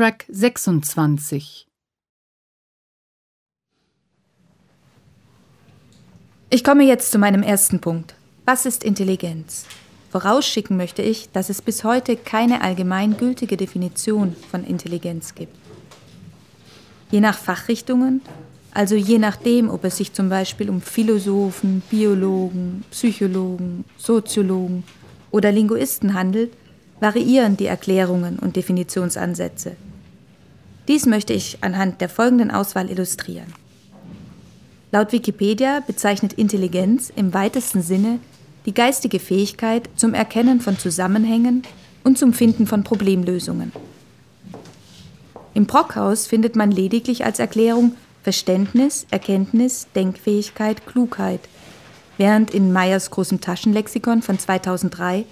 Track 26 Ich komme jetzt zu meinem ersten Punkt. Was ist Intelligenz? Vorausschicken möchte ich, dass es bis heute keine allgemein gültige Definition von Intelligenz gibt. Je nach Fachrichtungen, also je nachdem, ob es sich zum Beispiel um Philosophen, Biologen, Psychologen, Soziologen oder Linguisten handelt, variieren die Erklärungen und Definitionsansätze. Dies möchte ich anhand der folgenden Auswahl illustrieren. Laut Wikipedia bezeichnet Intelligenz im weitesten Sinne die geistige Fähigkeit zum Erkennen von Zusammenhängen und zum Finden von Problemlösungen. Im Brockhaus findet man lediglich als Erklärung Verständnis, Erkenntnis, Denkfähigkeit, Klugheit, während in Meyers großem Taschenlexikon von 2003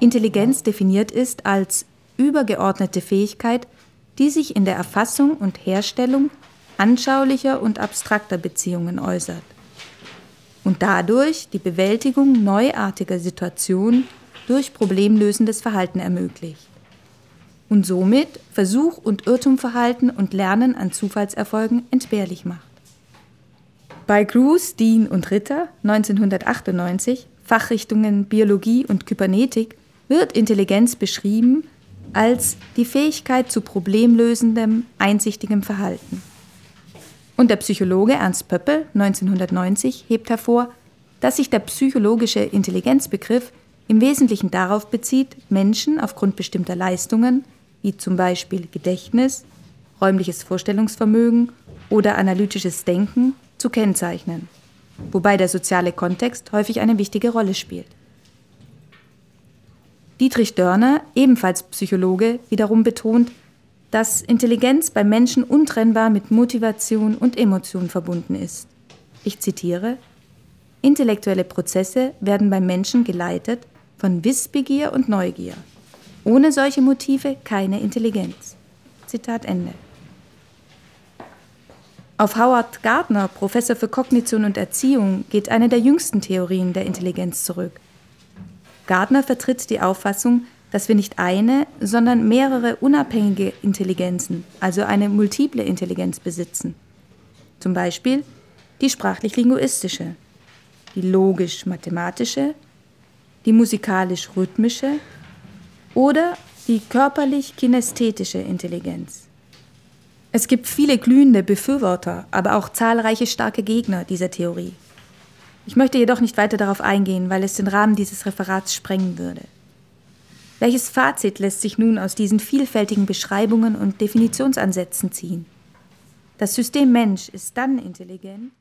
Intelligenz definiert ist als übergeordnete Fähigkeit, die sich in der Erfassung und Herstellung anschaulicher und abstrakter Beziehungen äußert und dadurch die Bewältigung neuartiger Situationen durch problemlösendes Verhalten ermöglicht und somit Versuch und Irrtumverhalten und Lernen an Zufallserfolgen entbehrlich macht. Bei Cruz, Dean und Ritter 1998, Fachrichtungen Biologie und Kybernetik, wird Intelligenz beschrieben als die Fähigkeit zu problemlösendem, einsichtigem Verhalten. Und der Psychologe Ernst Pöppel 1990 hebt hervor, dass sich der psychologische Intelligenzbegriff im Wesentlichen darauf bezieht, Menschen aufgrund bestimmter Leistungen, wie zum Beispiel Gedächtnis, räumliches Vorstellungsvermögen oder analytisches Denken, zu kennzeichnen, wobei der soziale Kontext häufig eine wichtige Rolle spielt. Dietrich Dörner, ebenfalls Psychologe, wiederum betont, dass Intelligenz beim Menschen untrennbar mit Motivation und Emotion verbunden ist. Ich zitiere, Intellektuelle Prozesse werden beim Menschen geleitet von Wissbegier und Neugier. Ohne solche Motive keine Intelligenz. Zitat Ende. Auf Howard Gardner, Professor für Kognition und Erziehung, geht eine der jüngsten Theorien der Intelligenz zurück. Gardner vertritt die Auffassung, dass wir nicht eine, sondern mehrere unabhängige Intelligenzen, also eine multiple Intelligenz besitzen. Zum Beispiel die sprachlich-linguistische, die logisch-mathematische, die musikalisch-rhythmische oder die körperlich-kinästhetische Intelligenz. Es gibt viele glühende Befürworter, aber auch zahlreiche starke Gegner dieser Theorie. Ich möchte jedoch nicht weiter darauf eingehen, weil es den Rahmen dieses Referats sprengen würde. Welches Fazit lässt sich nun aus diesen vielfältigen Beschreibungen und Definitionsansätzen ziehen? Das System Mensch ist dann intelligent,